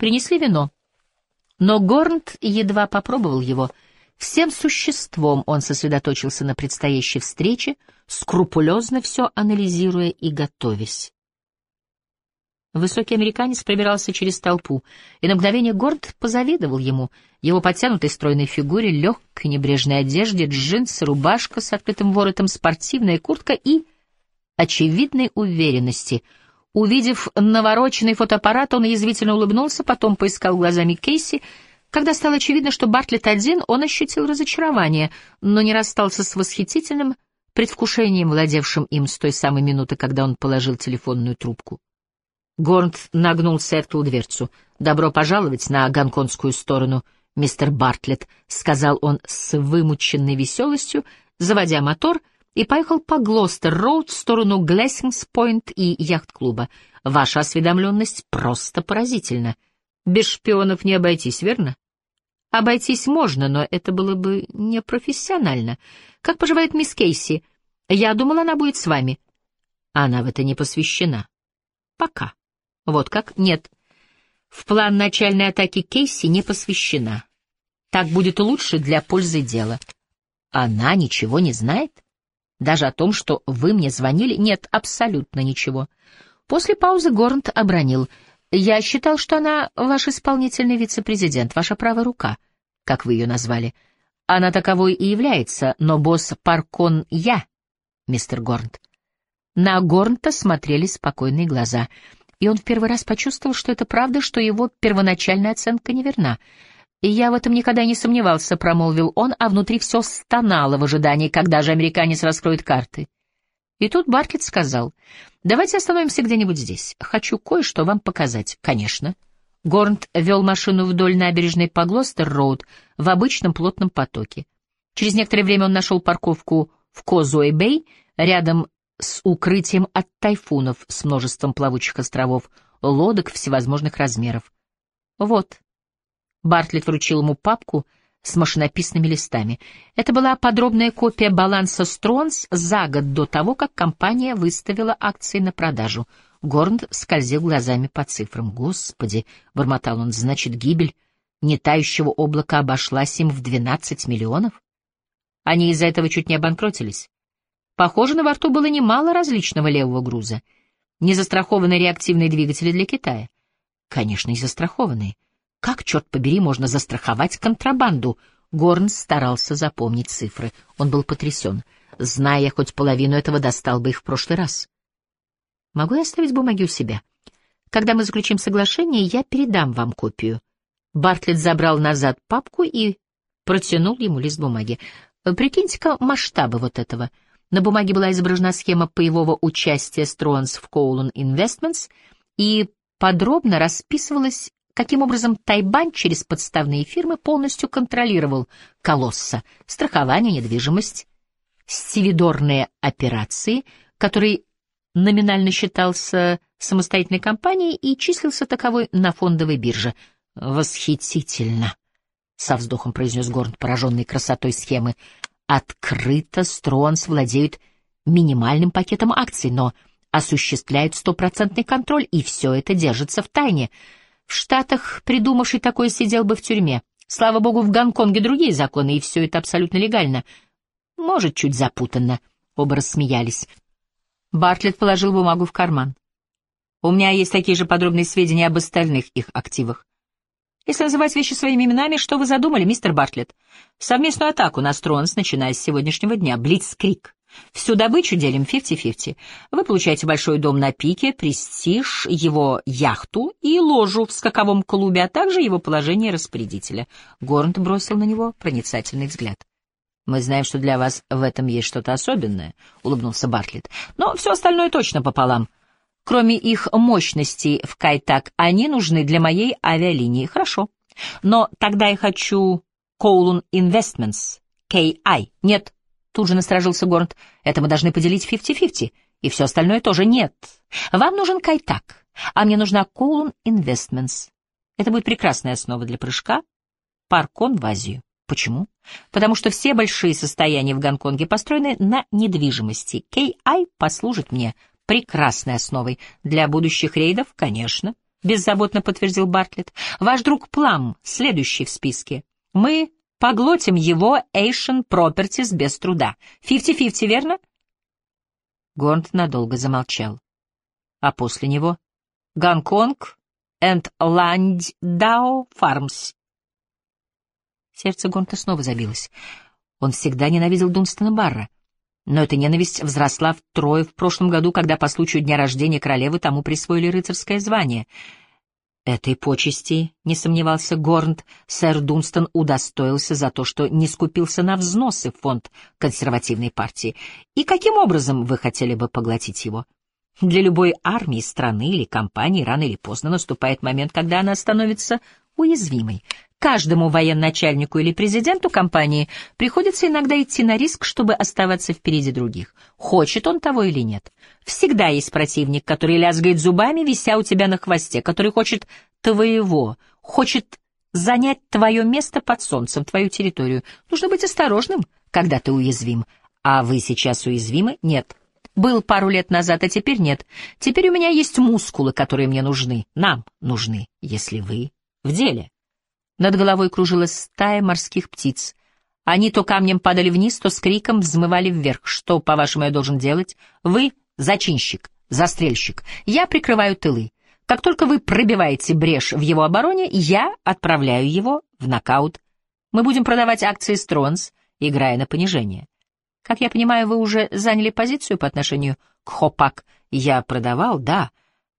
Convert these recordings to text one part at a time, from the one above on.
Принесли вино. Но Горнт едва попробовал его. Всем существом он сосредоточился на предстоящей встрече, скрупулезно все анализируя и готовясь. Высокий американец пробирался через толпу, и на мгновение Горд позавидовал ему, его подтянутой стройной фигуре, легкой небрежной одежде, джинсы, рубашка с открытым воротом, спортивная куртка и очевидной уверенности. Увидев навороченный фотоаппарат, он язвительно улыбнулся, потом поискал глазами Кейси. Когда стало очевидно, что Бартлетт один, он ощутил разочарование, но не расстался с восхитительным предвкушением, владевшим им с той самой минуты, когда он положил телефонную трубку. Горнт нагнулся и открыл дверцу. «Добро пожаловать на гонконгскую сторону, мистер Бартлетт», — сказал он с вымученной веселостью, заводя мотор, и поехал по Глостер-Роуд в сторону Глессингс-Пойнт и яхт-клуба. «Ваша осведомленность просто поразительна. Без шпионов не обойтись, верно?» «Обойтись можно, но это было бы непрофессионально. Как поживает мисс Кейси? Я думала, она будет с вами». «Она в это не посвящена. Пока». Вот как? Нет. В план начальной атаки Кейси не посвящена. Так будет лучше для пользы дела. Она ничего не знает? Даже о том, что вы мне звонили? Нет, абсолютно ничего. После паузы Горнт обронил. Я считал, что она ваш исполнительный вице-президент, ваша правая рука, как вы ее назвали. Она таковой и является, но босс Паркон я, мистер Горнт. На Горнта смотрели спокойные глаза — и он в первый раз почувствовал, что это правда, что его первоначальная оценка неверна. «И я в этом никогда не сомневался», — промолвил он, а внутри все стонало в ожидании, когда же американец раскроет карты. И тут Бартлетт сказал, «Давайте остановимся где-нибудь здесь. Хочу кое-что вам показать». «Конечно». Горнт вел машину вдоль набережной по Глостер-Роуд в обычном плотном потоке. Через некоторое время он нашел парковку в Козуэй-Бэй, рядом с укрытием от тайфунов, с множеством плавучих островов, лодок всевозможных размеров. Вот. Бартлетт вручил ему папку с машинописными листами. Это была подробная копия баланса Стронс за год до того, как компания выставила акции на продажу. Горнд скользил глазами по цифрам. «Господи!» — бормотал он. «Значит, гибель нетающего облака обошлась им в двенадцать миллионов?» Они из-за этого чуть не обанкротились. Похоже, на борту было немало различного левого груза. Незастрахованные реактивные двигатели для Китая. Конечно, и застрахованные. Как, черт побери, можно застраховать контрабанду? Горн старался запомнить цифры. Он был потрясен. Зная хоть половину этого, достал бы их в прошлый раз. Могу я оставить бумаги у себя? Когда мы заключим соглашение, я передам вам копию. Бартлетт забрал назад папку и протянул ему лист бумаги. Прикиньте-ка масштабы вот этого — на бумаге была изображена схема боевого участия Стронс в Коулон Investments и подробно расписывалось, каким образом Тайбань через подставные фирмы полностью контролировал Колосса, страхование, недвижимость, стивидорные операции, который номинально считался самостоятельной компанией и числился таковой на фондовой бирже. «Восхитительно!» — со вздохом произнес Горн, пораженный красотой схемы. Открыто Стронс владеют минимальным пакетом акций, но осуществляют стопроцентный контроль, и все это держится в тайне. В Штатах придумавший такое сидел бы в тюрьме. Слава богу, в Гонконге другие законы, и все это абсолютно легально. Может, чуть запутанно. Оба рассмеялись. Бартлетт положил бумагу в карман. У меня есть такие же подробные сведения об остальных их активах. Если называть вещи своими именами, что вы задумали, мистер Бартлетт? Совместную атаку на Стронс, начиная с сегодняшнего дня. Блицкрик. Всю добычу делим 50-50. Вы получаете большой дом на пике, престиж, его яхту и ложу в скаковом клубе, а также его положение распорядителя. Горнт бросил на него проницательный взгляд. «Мы знаем, что для вас в этом есть что-то особенное», — улыбнулся Бартлетт. «Но все остальное точно пополам. Кроме их мощностей в Кайтак, они нужны для моей авиалинии. Хорошо. Но тогда я хочу Коулун Investments, KI. Нет, тут же насторожился Горнт. Это мы должны поделить 50-50. И все остальное тоже нет. Вам нужен Кайтак, а мне нужна Коулун Investments. Это будет прекрасная основа для прыжка. Паркон в Азию. Почему? Потому что все большие состояния в Гонконге построены на недвижимости. KI послужит мне прекрасной основой для будущих рейдов, конечно. — беззаботно подтвердил Бартлетт. «Ваш друг Плам, следующий в списке. Мы поглотим его Asian Properties без труда. Фифти-фифти, верно?» Горнт надолго замолчал. А после него Гонконг and Landau Farms. Сердце Гонта снова забилось. Он всегда ненавидел Дунстона Барра. Но эта ненависть взросла втрое в прошлом году, когда по случаю дня рождения королевы тому присвоили рыцарское звание. Этой почести, не сомневался Горнт, сэр Дунстон удостоился за то, что не скупился на взносы в фонд консервативной партии. И каким образом вы хотели бы поглотить его? Для любой армии, страны или компании рано или поздно наступает момент, когда она становится уязвимой. Каждому военачальнику или президенту компании приходится иногда идти на риск, чтобы оставаться впереди других. Хочет он того или нет. Всегда есть противник, который лязгает зубами, вися у тебя на хвосте, который хочет твоего, хочет занять твое место под солнцем, твою территорию. Нужно быть осторожным, когда ты уязвим. А вы сейчас уязвимы? Нет. Был пару лет назад, а теперь нет. Теперь у меня есть мускулы, которые мне нужны, нам нужны, если вы в деле. Над головой кружилась стая морских птиц. Они то камнем падали вниз, то с криком взмывали вверх. Что, по-вашему, я должен делать? Вы — зачинщик, застрельщик. Я прикрываю тылы. Как только вы пробиваете брешь в его обороне, я отправляю его в нокаут. Мы будем продавать акции Стронс, играя на понижение. Как я понимаю, вы уже заняли позицию по отношению к Хопак. Я продавал, да,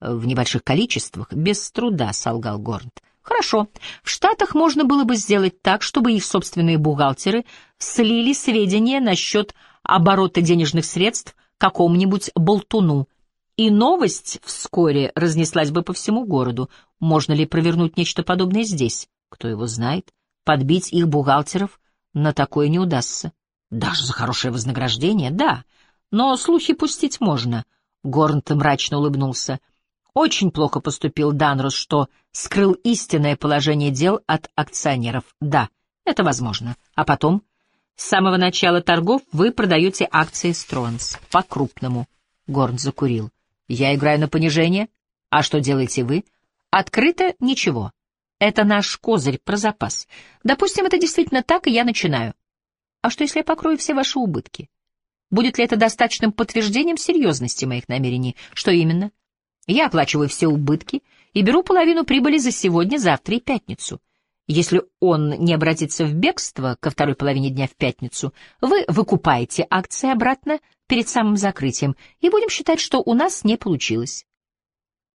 в небольших количествах, без труда, солгал Горнт. Хорошо. В Штатах можно было бы сделать так, чтобы их собственные бухгалтеры слили сведения насчет оборота денежных средств какому-нибудь болтуну, и новость вскоре разнеслась бы по всему городу. Можно ли провернуть нечто подобное здесь? Кто его знает? Подбить их бухгалтеров на такое не удастся. Даже за хорошее вознаграждение, да. Но слухи пустить можно. Горнт мрачно улыбнулся. Очень плохо поступил Данрос, что скрыл истинное положение дел от акционеров. Да, это возможно. А потом, с самого начала торгов вы продаете акции Стронс по-крупному. Горн закурил. Я играю на понижение. А что делаете вы? Открыто ничего. Это наш козырь про запас. Допустим, это действительно так, и я начинаю. А что, если я покрою все ваши убытки? Будет ли это достаточным подтверждением серьезности моих намерений? Что именно? Я оплачиваю все убытки и беру половину прибыли за сегодня, завтра и пятницу. Если он не обратится в бегство ко второй половине дня в пятницу, вы выкупаете акции обратно перед самым закрытием, и будем считать, что у нас не получилось.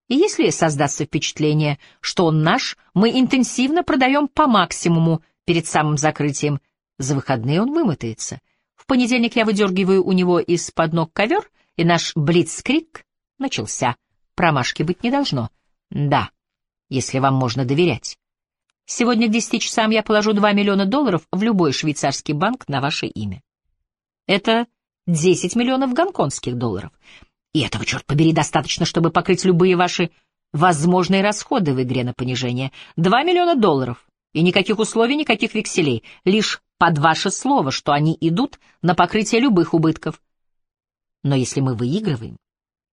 И если создастся впечатление, что он наш, мы интенсивно продаем по максимуму перед самым закрытием. За выходные он вымотается. В понедельник я выдергиваю у него из-под ног ковер, и наш блицкрик начался. Промашки быть не должно. Да, если вам можно доверять. Сегодня к десяти часам я положу два миллиона долларов в любой швейцарский банк на ваше имя. Это десять миллионов гонконгских долларов. И этого, черт побери, достаточно, чтобы покрыть любые ваши возможные расходы в игре на понижение. Два миллиона долларов. И никаких условий, никаких векселей. Лишь под ваше слово, что они идут на покрытие любых убытков. Но если мы выигрываем,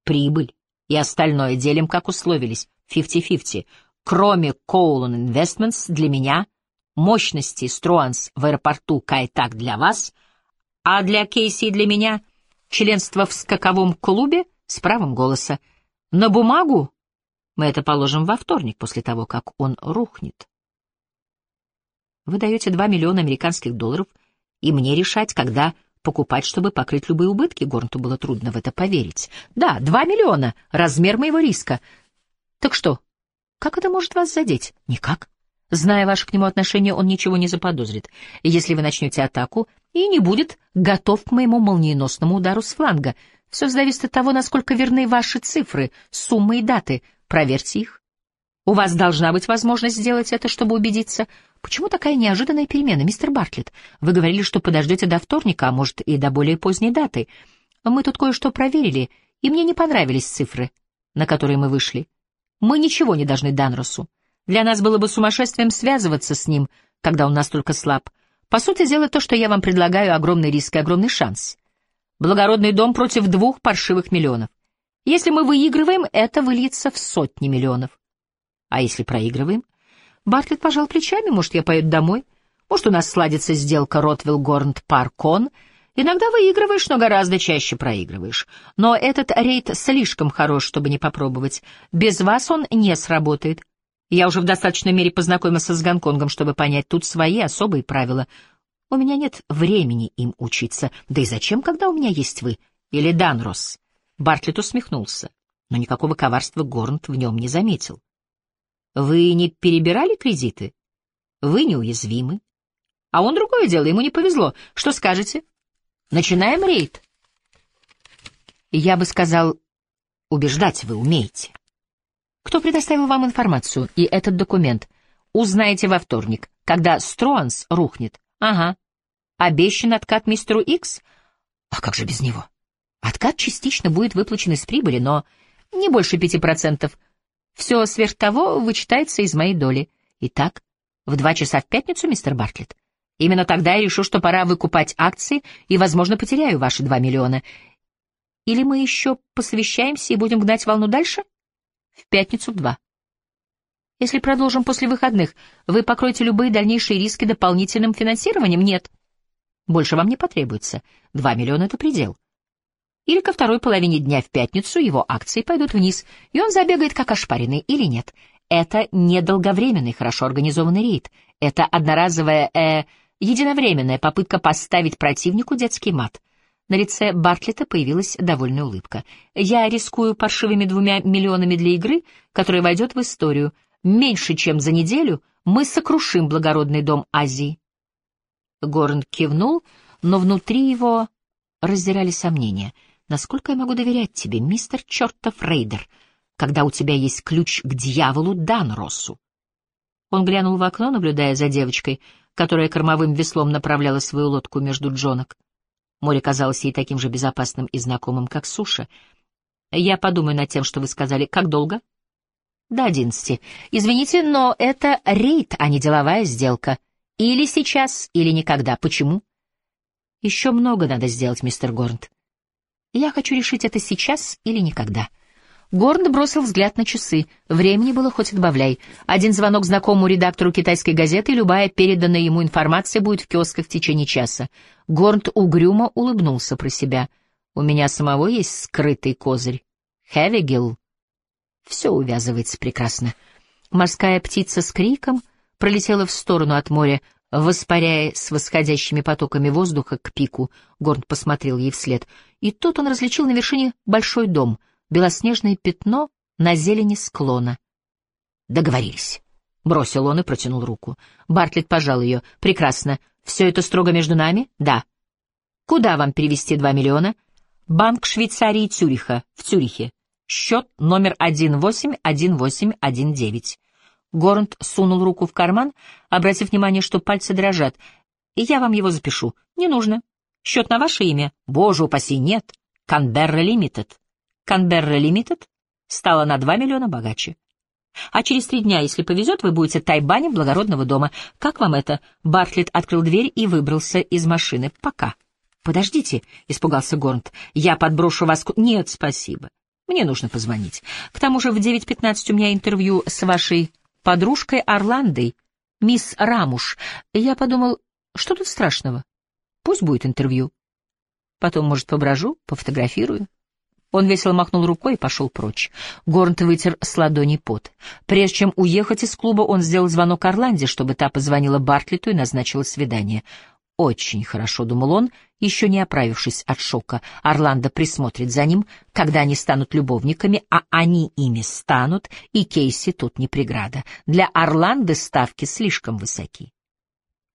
прибыль и остальное делим, как условились, 50-50. Кроме Коулон Investments для меня, мощности Струанс в аэропорту Кайтак для вас, а для Кейси и для меня членство в скаковом клубе с правом голоса. На бумагу мы это положим во вторник после того, как он рухнет. Вы даете 2 миллиона американских долларов, и мне решать, когда покупать, чтобы покрыть любые убытки. Горнту было трудно в это поверить. Да, два миллиона — размер моего риска. Так что, как это может вас задеть? Никак. Зная ваше к нему отношение, он ничего не заподозрит. Если вы начнете атаку, и не будет готов к моему молниеносному удару с фланга. Все зависит от того, насколько верны ваши цифры, суммы и даты. Проверьте их. У вас должна быть возможность сделать это, чтобы убедиться. Почему такая неожиданная перемена, мистер Бартлетт? Вы говорили, что подождете до вторника, а может и до более поздней даты. Мы тут кое-что проверили, и мне не понравились цифры, на которые мы вышли. Мы ничего не должны Данросу. Для нас было бы сумасшествием связываться с ним, когда он настолько слаб. По сути дела, то, что я вам предлагаю, огромный риск и огромный шанс. Благородный дом против двух паршивых миллионов. Если мы выигрываем, это выльется в сотни миллионов. А если проигрываем? Бартлетт пожал плечами, может, я поеду домой? Может, у нас сладится сделка Ротвилл-Горнт-Паркон? Иногда выигрываешь, но гораздо чаще проигрываешь. Но этот рейд слишком хорош, чтобы не попробовать. Без вас он не сработает. Я уже в достаточной мере познакомился с Гонконгом, чтобы понять, тут свои особые правила. У меня нет времени им учиться. Да и зачем, когда у меня есть вы? Или Данрос? Бартлетт усмехнулся, но никакого коварства Горнт в нем не заметил. Вы не перебирали кредиты? Вы неуязвимы. А он другое дело, ему не повезло. Что скажете? Начинаем рейд. Я бы сказал, убеждать вы умеете. Кто предоставил вам информацию и этот документ? Узнаете во вторник, когда Строанс рухнет. Ага. Обещан откат мистеру Икс? А как же без него? Откат частично будет выплачен из прибыли, но не больше пяти процентов — все сверх того вычитается из моей доли. Итак, в два часа в пятницу, мистер Бартлетт. Именно тогда я решу, что пора выкупать акции и, возможно, потеряю ваши два миллиона. Или мы еще посовещаемся и будем гнать волну дальше? В пятницу в два. Если продолжим после выходных, вы покроете любые дальнейшие риски дополнительным финансированием? Нет. Больше вам не потребуется. Два миллиона — это предел или ко второй половине дня в пятницу его акции пойдут вниз, и он забегает как ошпаренный или нет. Это не долговременный, хорошо организованный рейд. Это одноразовая, э, единовременная попытка поставить противнику детский мат. На лице Бартлета появилась довольная улыбка. «Я рискую паршивыми двумя миллионами для игры, которая войдет в историю. Меньше чем за неделю мы сокрушим благородный дом Азии». Горн кивнул, но внутри его раздирали сомнения — Насколько я могу доверять тебе, мистер чертов рейдер, когда у тебя есть ключ к дьяволу Данросу? Он глянул в окно, наблюдая за девочкой, которая кормовым веслом направляла свою лодку между джонок. Море казалось ей таким же безопасным и знакомым, как суша. «Я подумаю над тем, что вы сказали. Как долго?» «До одиннадцати. Извините, но это рейд, а не деловая сделка. Или сейчас, или никогда. Почему?» «Еще много надо сделать, мистер Горнт. Я хочу решить это сейчас или никогда. Горн бросил взгляд на часы. Времени было хоть отбавляй. Один звонок знакомому редактору китайской газеты, любая переданная ему информация будет в киосках в течение часа. Горнт угрюмо улыбнулся про себя. «У меня самого есть скрытый козырь. Хевигил». Все увязывается прекрасно. Морская птица с криком пролетела в сторону от моря, Воспаряя с восходящими потоками воздуха к пику, Горн посмотрел ей вслед, и тут он различил на вершине большой дом, белоснежное пятно на зелени склона. «Договорились», — бросил он и протянул руку. Бартлетт пожал ее. «Прекрасно. Все это строго между нами?» «Да». «Куда вам перевести два миллиона?» «Банк Швейцарии Цюриха, в Цюрихе. Счет номер 181819». Горнт сунул руку в карман, обратив внимание, что пальцы дрожат. «Я вам его запишу». «Не нужно. Счет на ваше имя?» «Боже упаси, нет. Канберра Лимитед». «Канберра Лимитед» стала на два миллиона богаче. А через три дня, если повезет, вы будете тайбанем благородного дома. Как вам это? Бартлетт открыл дверь и выбрался из машины. Пока. Подождите, испугался Горнт. Я подброшу вас... Нет, спасибо. Мне нужно позвонить. К тому же в 9.15 у меня интервью с вашей подружкой Орландой, мисс Рамуш. Я подумал, что тут страшного? Пусть будет интервью. Потом, может, поброжу, пофотографирую. Он весело махнул рукой и пошел прочь. Горнт вытер с ладони пот. Прежде чем уехать из клуба, он сделал звонок Орланде, чтобы та позвонила Бартлету и назначила свидание. Очень хорошо, думал он, еще не оправившись от шока. Орландо присмотрит за ним, когда они станут любовниками, а они ими станут, и Кейси тут не преграда. Для Орландо ставки слишком высоки.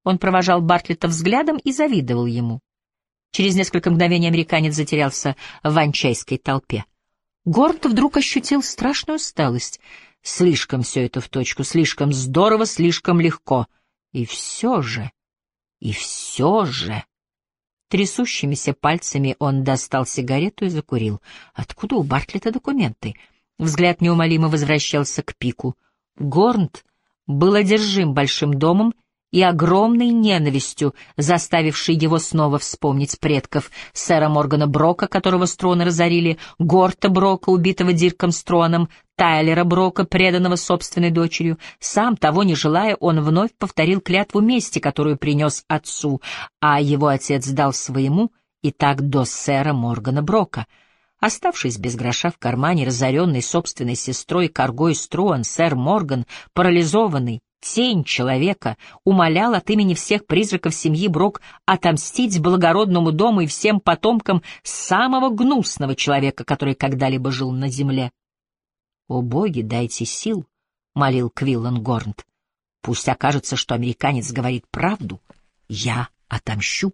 Он провожал Бартлета взглядом и завидовал ему. Через несколько мгновений американец затерялся в анчайской толпе. Горд вдруг ощутил страшную усталость. Слишком все это в точку, слишком здорово, слишком легко. И все же... И все же... Трясущимися пальцами он достал сигарету и закурил. Откуда у Бартлета документы? Взгляд неумолимо возвращался к пику. Горнт был одержим большим домом и огромной ненавистью, заставившей его снова вспомнить предков сэра Моргана Брока, которого Строны разорили, Горта Брока, убитого Дирком Строном, Тайлера Брока, преданного собственной дочерью. Сам, того не желая, он вновь повторил клятву мести, которую принес отцу, а его отец дал своему, и так до сэра Моргана Брока — Оставшись без гроша в кармане, разоренный собственной сестрой Каргой Струан, сэр Морган, парализованный, тень человека, умолял от имени всех призраков семьи Брок отомстить благородному дому и всем потомкам самого гнусного человека, который когда-либо жил на земле. «О боги, дайте сил!» — молил Квиллан Горнт. «Пусть окажется, что американец говорит правду. Я отомщу».